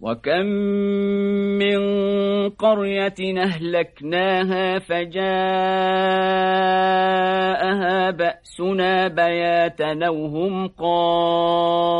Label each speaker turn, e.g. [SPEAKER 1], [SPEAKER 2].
[SPEAKER 1] وكم من قرية أهلكناها فجاءها بأسنا بياتا وهم قائلون